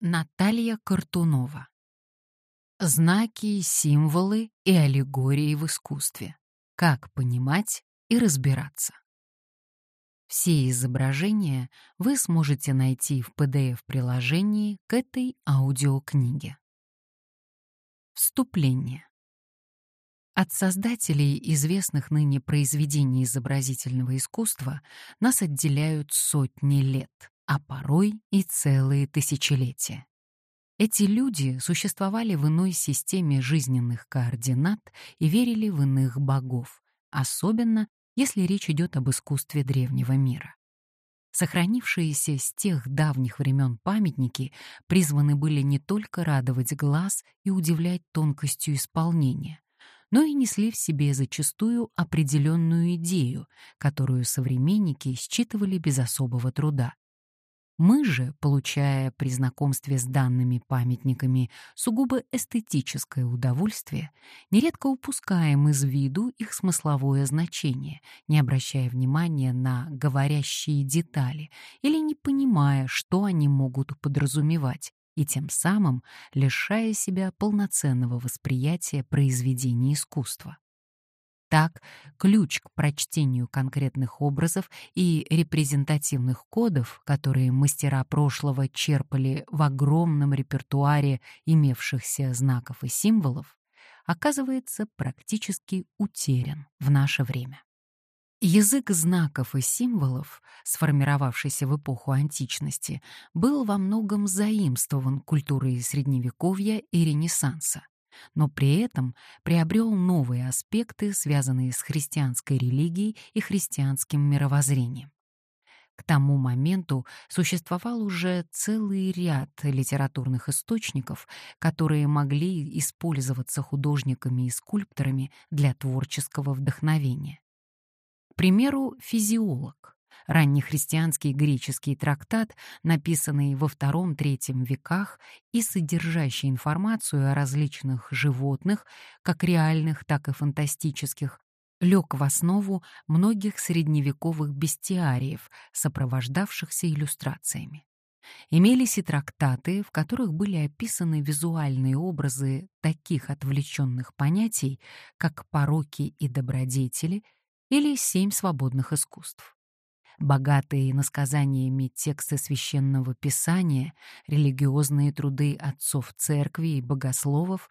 Наталья Картунова. Знаки, символы и аллегории в искусстве. Как понимать и разбираться. Все изображения вы сможете найти в PDF-приложении к этой аудиокниге. Вступление. От создателей известных ныне произведений изобразительного искусства нас отделяют сотни лет а порой и целые тысячелетия. Эти люди существовали в иной системе жизненных координат и верили в иных богов, особенно если речь идет об искусстве древнего мира. Сохранившиеся с тех давних времен памятники призваны были не только радовать глаз и удивлять тонкостью исполнения, но и несли в себе зачастую определенную идею, которую современники считывали без особого труда. Мы же, получая при знакомстве с данными памятниками сугубо эстетическое удовольствие, нередко упускаем из виду их смысловое значение, не обращая внимания на говорящие детали или не понимая, что они могут подразумевать, и тем самым лишая себя полноценного восприятия произведений искусства. Так, ключ к прочтению конкретных образов и репрезентативных кодов, которые мастера прошлого черпали в огромном репертуаре имевшихся знаков и символов, оказывается практически утерян в наше время. Язык знаков и символов, сформировавшийся в эпоху античности, был во многом заимствован культурой Средневековья и Ренессанса но при этом приобрел новые аспекты, связанные с христианской религией и христианским мировоззрением. К тому моменту существовал уже целый ряд литературных источников, которые могли использоваться художниками и скульпторами для творческого вдохновения. К примеру, физиолог раннехристианский греческий трактат, написанный во II-III веках и содержащий информацию о различных животных, как реальных, так и фантастических, лег в основу многих средневековых бестиариев, сопровождавшихся иллюстрациями. Имелись и трактаты, в которых были описаны визуальные образы таких отвлеченных понятий, как пороки и добродетели или семь свободных искусств. Богатые насказаниями тексты священного писания, религиозные труды отцов церкви и богословов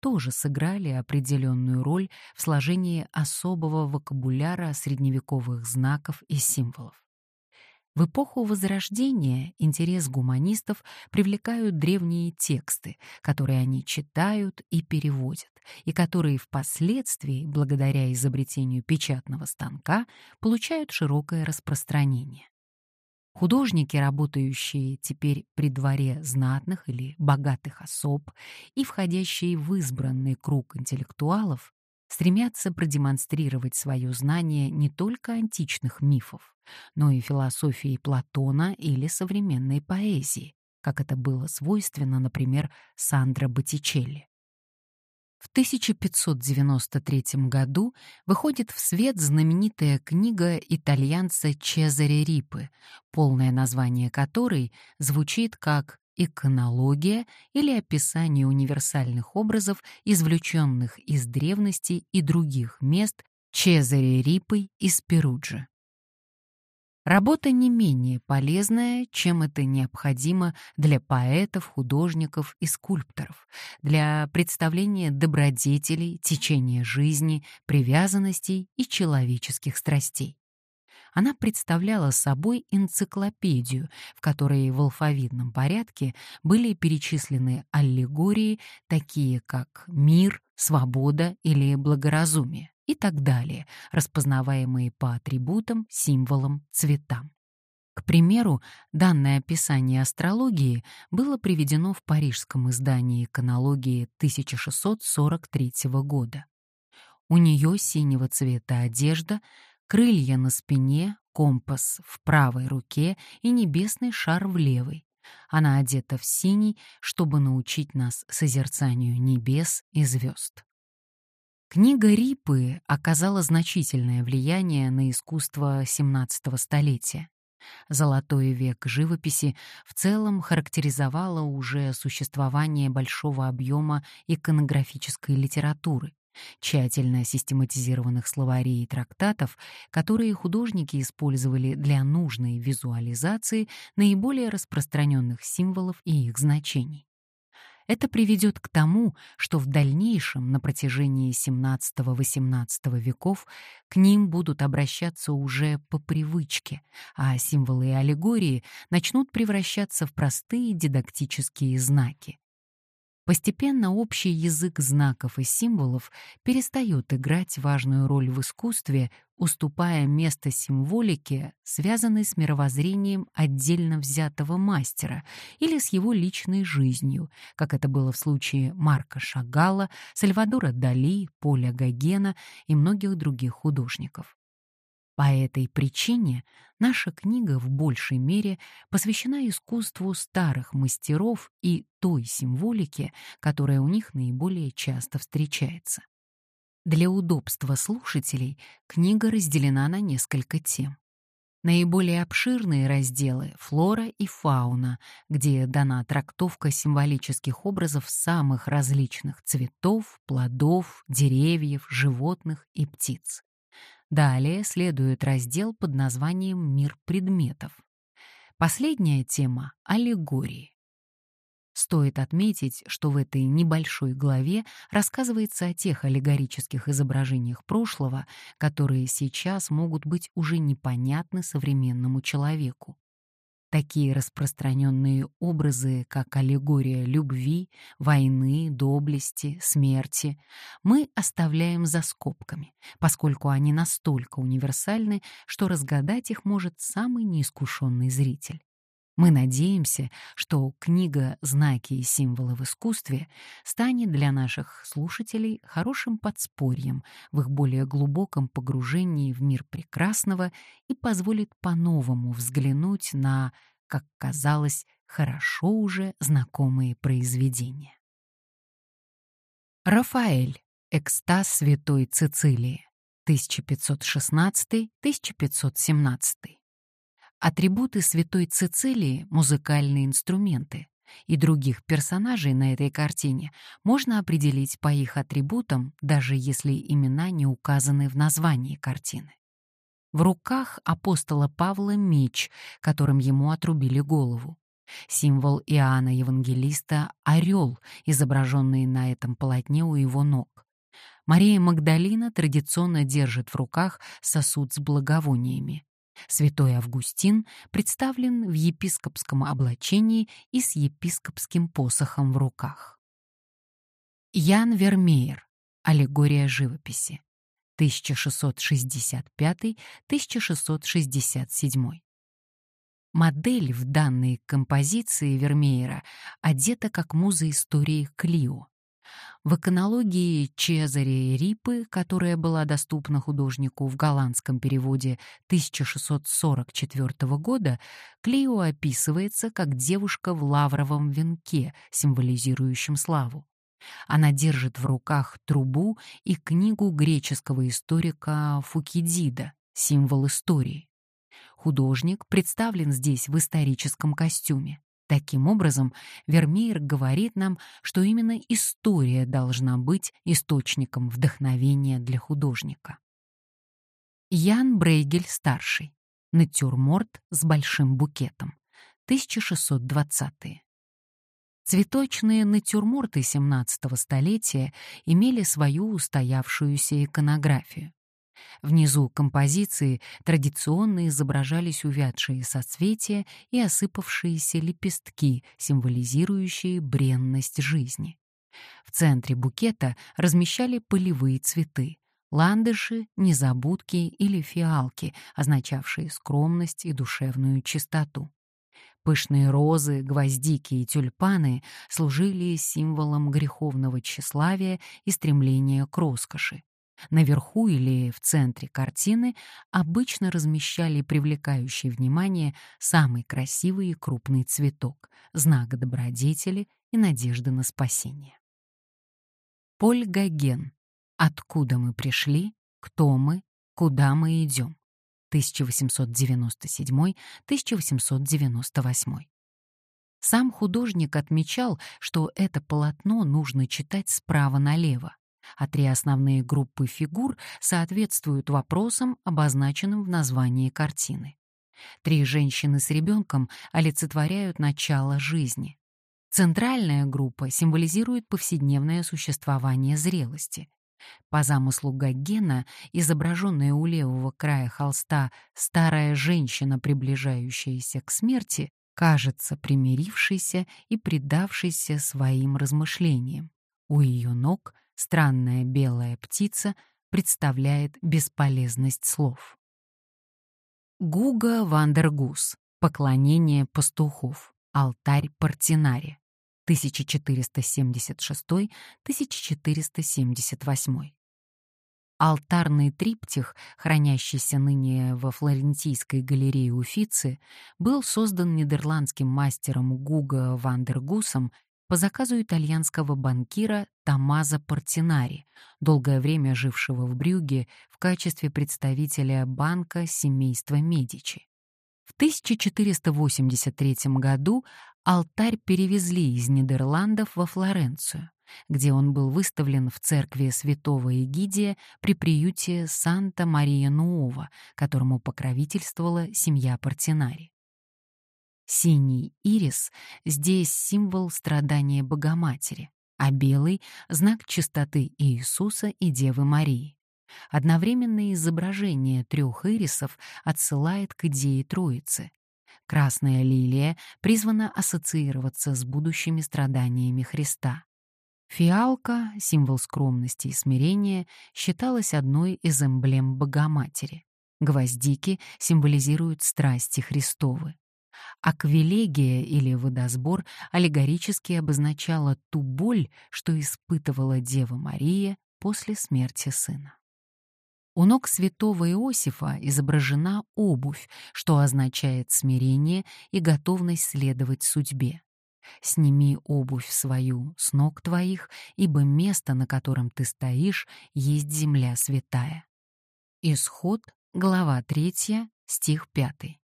тоже сыграли определенную роль в сложении особого вокабуляра средневековых знаков и символов. В эпоху Возрождения интерес гуманистов привлекают древние тексты, которые они читают и переводят, и которые впоследствии, благодаря изобретению печатного станка, получают широкое распространение. Художники, работающие теперь при дворе знатных или богатых особ и входящие в избранный круг интеллектуалов, стремятся продемонстрировать свое знание не только античных мифов, но и философии Платона или современной поэзии, как это было свойственно, например, Сандро Боттичелли. В 1593 году выходит в свет знаменитая книга итальянца Чезаре Рипы, полное название которой звучит как иконология или описание универсальных образов, извлеченных из древности и других мест Чезаре Рипой из Перуджи. Работа не менее полезная, чем это необходимо для поэтов, художников и скульпторов, для представления добродетелей, течения жизни, привязанностей и человеческих страстей. Она представляла собой энциклопедию, в которой в алфавитном порядке были перечислены аллегории, такие как мир, свобода или благоразумие и так далее, распознаваемые по атрибутам, символам, цветам. К примеру, данное описание астрологии было приведено в парижском издании иконологии 1643 года. У нее синего цвета одежда, крылья на спине, компас в правой руке и небесный шар в левой. Она одета в синий, чтобы научить нас созерцанию небес и звезд. Книга Рипы оказала значительное влияние на искусство XVII столетия. Золотой век живописи в целом характеризовало уже существование большого объема иконографической литературы, тщательно систематизированных словарей и трактатов, которые художники использовали для нужной визуализации наиболее распространенных символов и их значений. Это приведет к тому, что в дальнейшем, на протяжении XVII-XVIII веков, к ним будут обращаться уже по привычке, а символы и аллегории начнут превращаться в простые дидактические знаки. Постепенно общий язык знаков и символов перестает играть важную роль в искусстве, уступая место символике, связанной с мировоззрением отдельно взятого мастера или с его личной жизнью, как это было в случае Марка Шагала, Сальвадора Дали, Поля Гогена и многих других художников. По этой причине наша книга в большей мере посвящена искусству старых мастеров и той символике, которая у них наиболее часто встречается. Для удобства слушателей книга разделена на несколько тем. Наиболее обширные разделы — флора и фауна, где дана трактовка символических образов самых различных цветов, плодов, деревьев, животных и птиц. Далее следует раздел под названием «Мир предметов». Последняя тема — аллегории. Стоит отметить, что в этой небольшой главе рассказывается о тех аллегорических изображениях прошлого, которые сейчас могут быть уже непонятны современному человеку. Такие распространенные образы, как аллегория любви, войны, доблести, смерти, мы оставляем за скобками, поскольку они настолько универсальны, что разгадать их может самый неискушенный зритель. Мы надеемся, что книга «Знаки и символы в искусстве» станет для наших слушателей хорошим подспорьем в их более глубоком погружении в мир прекрасного и позволит по-новому взглянуть на, как казалось, хорошо уже знакомые произведения. Рафаэль. Экстаз Святой Цицилии. 1516-1517. Атрибуты святой Цицилии — музыкальные инструменты, и других персонажей на этой картине можно определить по их атрибутам, даже если имена не указаны в названии картины. В руках апостола Павла меч, которым ему отрубили голову. Символ Иоанна Евангелиста — орел, изображенный на этом полотне у его ног. Мария Магдалина традиционно держит в руках сосуд с благовониями. Святой Августин представлен в епископском облачении и с епископским посохом в руках. Ян Вермеер. Аллегория живописи. 1665-1667. Модель в данной композиции Вермеера одета как муза истории Клио. В иконологии Чезаре Рипы, которая была доступна художнику в голландском переводе 1644 года, Клео описывается как девушка в лавровом венке, символизирующем славу. Она держит в руках трубу и книгу греческого историка Фукидида «Символ истории». Художник представлен здесь в историческом костюме. Таким образом, Вермеер говорит нам, что именно история должна быть источником вдохновения для художника. Ян Брейгель-старший. Натюрморт с большим букетом. 1620-е. Цветочные натюрморты XVII столетия имели свою устоявшуюся иконографию. Внизу композиции традиционно изображались увядшие соцветия и осыпавшиеся лепестки, символизирующие бренность жизни. В центре букета размещали полевые цветы — ландыши, незабудки или фиалки, означавшие скромность и душевную чистоту. Пышные розы, гвоздики и тюльпаны служили символом греховного тщеславия и стремления к роскоши. Наверху или в центре картины обычно размещали привлекающий внимание самый красивый и крупный цветок, знак добродетели и надежды на спасение. Поль Гоген. Откуда мы пришли, кто мы, куда мы идем. 1897-1898. Сам художник отмечал, что это полотно нужно читать справа налево, а три основные группы фигур соответствуют вопросам, обозначенным в названии картины. Три женщины с ребенком олицетворяют начало жизни. Центральная группа символизирует повседневное существование зрелости. По замыслу Гогена, изображенная у левого края холста старая женщина, приближающаяся к смерти, кажется примирившейся и предавшейся своим размышлениям. У ее ног странная белая птица представляет бесполезность слов. Гуго ван дер Гус. Поклонение пастухов. Алтарь Портинари. 1476-1478. Алтарный триптих, хранящийся ныне во Флорентийской галерее Уффици, был создан нидерландским мастером Гуго ван дер Гусом по заказу итальянского банкира Томазо Портинари, долгое время жившего в Брюге в качестве представителя банка семейства Медичи. В 1483 году алтарь перевезли из Нидерландов во Флоренцию где он был выставлен в церкви святого Эгидия при приюте Санта-Мария-Нуова, которому покровительствовала семья Портинари. Синий ирис здесь символ страдания Богоматери, а белый — знак чистоты Иисуса и Девы Марии. Одновременное изображение трех ирисов отсылает к идее Троицы. Красная лилия призвана ассоциироваться с будущими страданиями Христа. Фиалка, символ скромности и смирения, считалась одной из эмблем Богоматери. Гвоздики символизируют страсти Христовы. Аквилегия или водосбор аллегорически обозначала ту боль, что испытывала Дева Мария после смерти сына. У ног святого Иосифа изображена обувь, что означает смирение и готовность следовать судьбе. Сними обувь свою с ног твоих, ибо место, на котором ты стоишь, есть земля святая. Исход, глава 3, стих 5.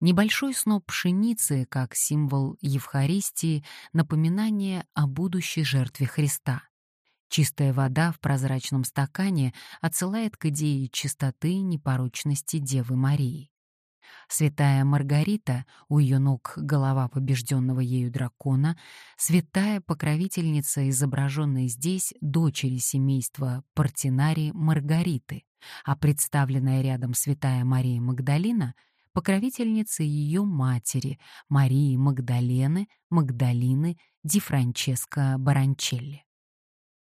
Небольшой сноп пшеницы, как символ Евхаристии, напоминание о будущей жертве Христа. Чистая вода в прозрачном стакане отсылает к идее чистоты и непорочности Девы Марии. Святая Маргарита, у ее ног голова побежденного ею дракона, святая покровительница, изображенная здесь, дочери семейства Портинари Маргариты, а представленная рядом святая Мария Магдалина — покровительница ее матери, Марии Магдалены, Магдалины, Ди Франческо Баранчелли.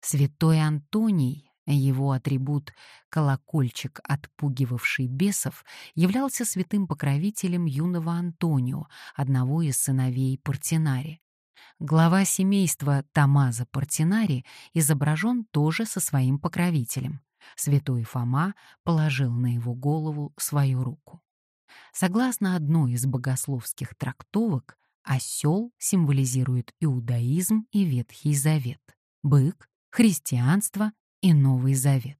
Святой Антоний его атрибут — колокольчик, отпугивавший бесов, являлся святым покровителем юного Антонио, одного из сыновей Портинари. Глава семейства Тамаза Портинари изображен тоже со своим покровителем. Святой Фома положил на его голову свою руку. Согласно одной из богословских трактовок, осел символизирует иудаизм и Ветхий Завет, бык — христианство и Новый Завет.